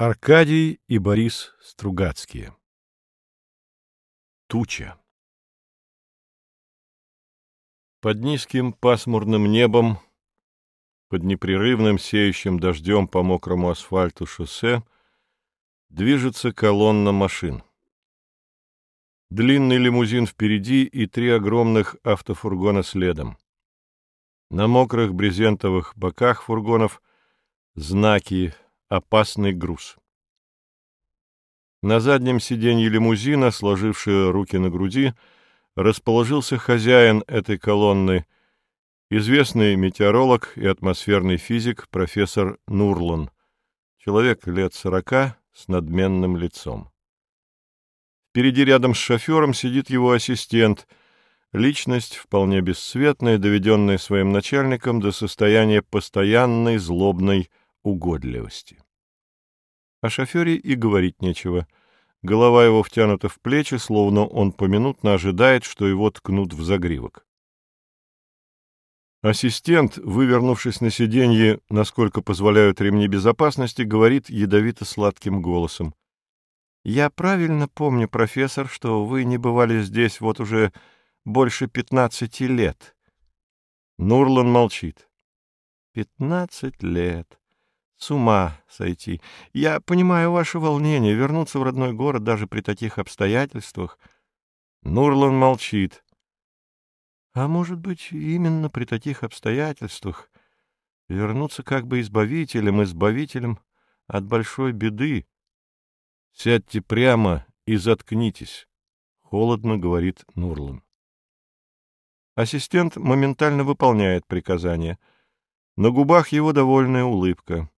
Аркадий и Борис Стругацкие Туча Под низким пасмурным небом, под непрерывным сеющим дождем по мокрому асфальту шоссе, движется колонна машин. Длинный лимузин впереди и три огромных автофургона следом. На мокрых брезентовых боках фургонов знаки Опасный груз. На заднем сиденье лимузина, сложивший руки на груди, расположился хозяин этой колонны, известный метеоролог и атмосферный физик профессор Нурлан, человек лет сорока с надменным лицом. Впереди рядом с шофером сидит его ассистент, личность вполне бесцветная, доведенная своим начальником до состояния постоянной злобной угодливости. О шофере и говорить нечего. Голова его втянута в плечи, словно он поминутно ожидает, что его ткнут в загривок. Ассистент, вывернувшись на сиденье, насколько позволяют ремни безопасности, говорит ядовито-сладким голосом. «Я правильно помню, профессор, что вы не бывали здесь вот уже больше пятнадцати лет». Нурлан молчит. «Пятнадцать лет. С ума сойти. Я понимаю ваше волнение, вернуться в родной город даже при таких обстоятельствах. Нурлан молчит. А может быть, именно при таких обстоятельствах вернуться как бы избавителем, избавителем от большой беды. Сядьте прямо и заткнитесь, — холодно говорит Нурлан. Ассистент моментально выполняет приказание. На губах его довольная улыбка.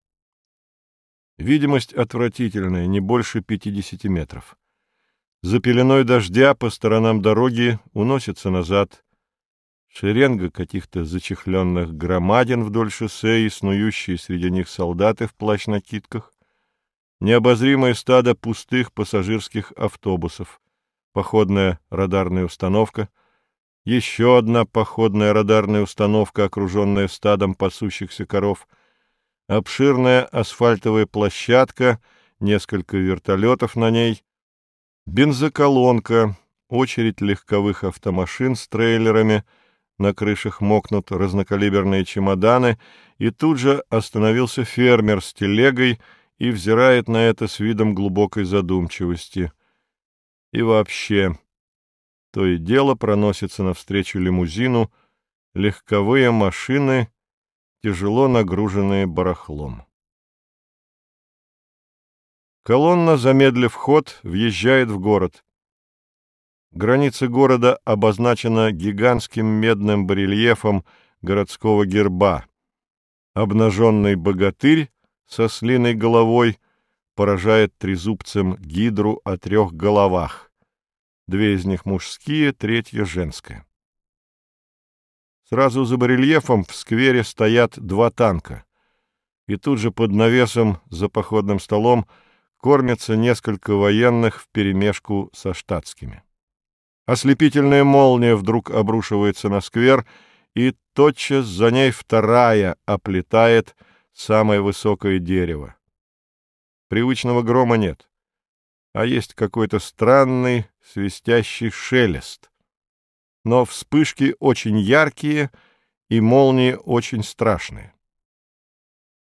Видимость отвратительная, не больше 50 метров. За пеленой дождя по сторонам дороги уносится назад шеренга каких-то зачехленных громадин вдоль шоссе и снующие среди них солдаты в плащ-накидках, необозримое стадо пустых пассажирских автобусов, походная радарная установка, еще одна походная радарная установка, окруженная стадом пасущихся коров — обширная асфальтовая площадка, несколько вертолетов на ней, бензоколонка, очередь легковых автомашин с трейлерами, на крышах мокнут разнокалиберные чемоданы, и тут же остановился фермер с телегой и взирает на это с видом глубокой задумчивости. И вообще, то и дело проносится навстречу лимузину легковые машины — тяжело нагруженные барахлом. Колонна, замедлив ход, въезжает в город. Граница города обозначена гигантским медным барельефом городского герба. Обнаженный богатырь со слиной головой поражает трезубцем гидру о трех головах. Две из них мужские, третья женская. Сразу за барельефом в сквере стоят два танка. И тут же под навесом за походным столом кормятся несколько военных вперемешку со штатскими. Ослепительная молния вдруг обрушивается на сквер, и тотчас за ней вторая оплетает самое высокое дерево. Привычного грома нет, а есть какой-то странный свистящий шелест но вспышки очень яркие и молнии очень страшные.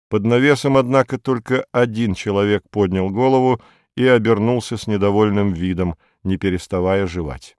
Под навесом, однако, только один человек поднял голову и обернулся с недовольным видом, не переставая жевать.